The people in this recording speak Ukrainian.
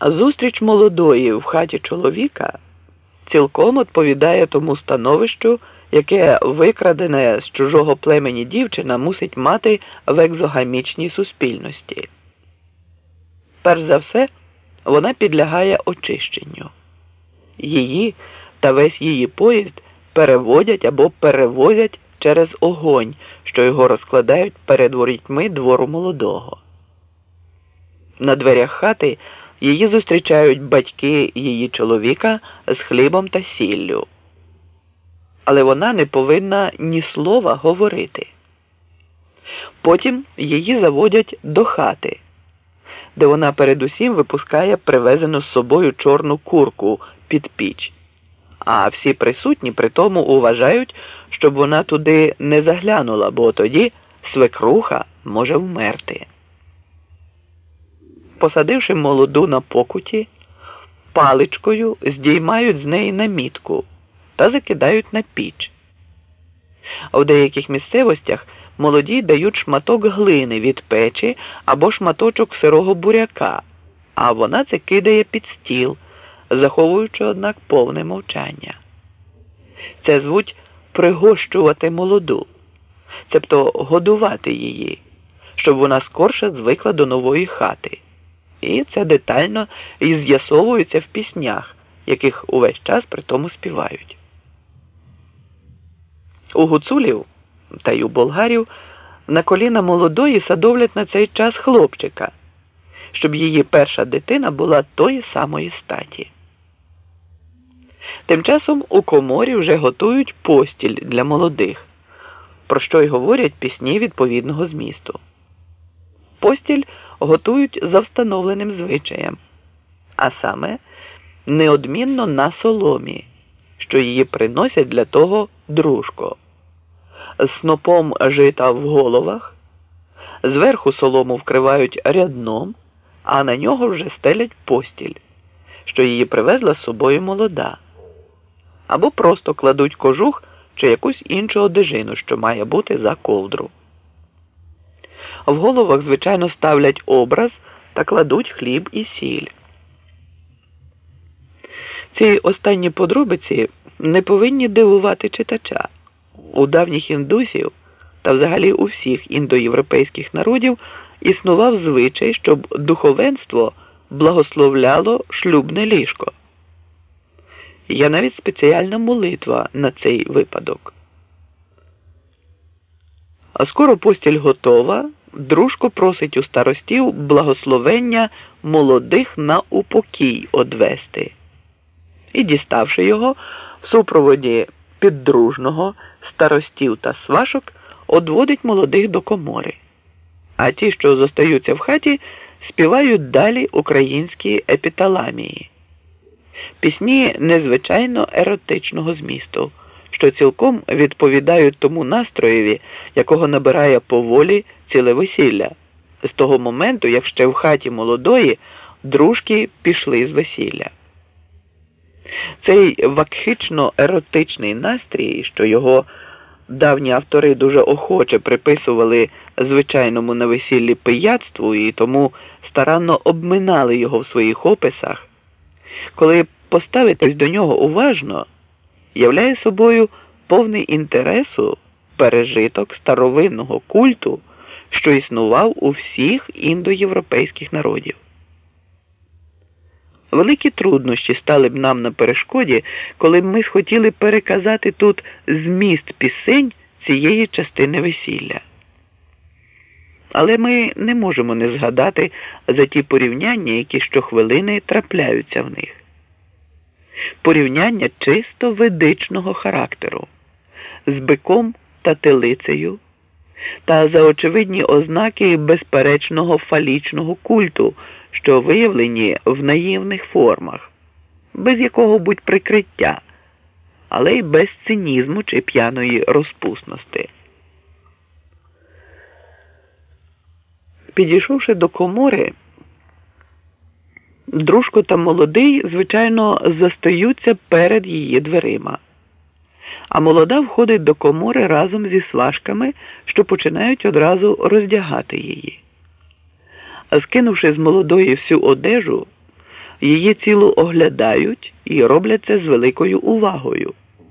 Зустріч молодої в хаті чоловіка цілком відповідає тому становищу, яке викрадене з чужого племені дівчина мусить мати в екзогамічній суспільності. Перш за все, вона підлягає очищенню. Її та весь її поїзд переводять або перевозять через огонь, що його розкладають перед ворітьми двору молодого. На дверях хати її зустрічають батьки її чоловіка з хлібом та сіллю. Але вона не повинна ні слова говорити. Потім її заводять до хати, де вона передусім випускає привезену з собою чорну курку під піч. А всі присутні при тому уважають, щоб вона туди не заглянула, бо тоді свекруха може вмерти посадивши молоду на покуті, паличкою здіймають з неї намітку та закидають на піч. А в деяких місцевостях молоді дають шматок глини від печі або шматочок сирого буряка, а вона це кидає під стіл, заховуючи, однак, повне мовчання. Це звуть пригощувати молоду, цебто годувати її, щоб вона скорше звикла до нової хати. І це детально і з'ясовується в піснях, яких увесь час при тому співають. У гуцулів та й у болгарів на коліна молодої садовлять на цей час хлопчика, щоб її перша дитина була тої самої статі. Тим часом у коморі вже готують постіль для молодих, про що й говорять пісні відповідного змісту. Постіль готують за встановленим звичаєм, а саме неодмінно на соломі, що її приносять для того дружко, снопом жита в головах, зверху солому вкривають рядном, а на нього вже стелять постіль, що її привезла з собою молода, або просто кладуть кожух чи якусь іншу одежину, що має бути за ковдру. В головах, звичайно, ставлять образ та кладуть хліб і сіль. Ці останні подробиці не повинні дивувати читача. У давніх індусів та взагалі у всіх індоєвропейських народів існував звичай, щоб духовенство благословляло шлюбне ліжко. Є навіть спеціальна молитва на цей випадок. А скоро постіль готова дружко просить у старостів благословення молодих на упокій одвести. І, діставши його, в супроводі піддружного старостів та свашок, одводить молодих до комори. А ті, що зостаються в хаті, співають далі українські епіталамії, пісні незвичайно еротичного змісту що цілком відповідають тому настроєві, якого набирає поволі ціле весілля, з того моменту, як ще в хаті молодої дружки пішли з весілля. Цей вакхично еротичний настрій, що його давні автори дуже охоче приписували звичайному на весіллі пияцтву і тому старанно обминали його в своїх описах, коли поставитись до нього уважно являє собою повний інтересу пережиток старовинного культу, що існував у всіх індоєвропейських народів. Великі труднощі стали б нам на перешкоді, коли б ми схотіли переказати тут зміст пісень цієї частини весілля. Але ми не можемо не згадати за ті порівняння, які щохвилини трапляються в них порівняння чисто ведичного характеру з биком та телицею та за очевидні ознаки безперечного фалічного культу, що виявлені в наївних формах, без якого будь прикриття, але й без цинізму чи п'яної розпусності. Підійшовши до комори, Дружко та молодий, звичайно, застаються перед її дверима. А молода входить до комори разом зі сважками, що починають одразу роздягати її. Скинувши з молодої всю одежу, її цілу оглядають і роблять це з великою увагою.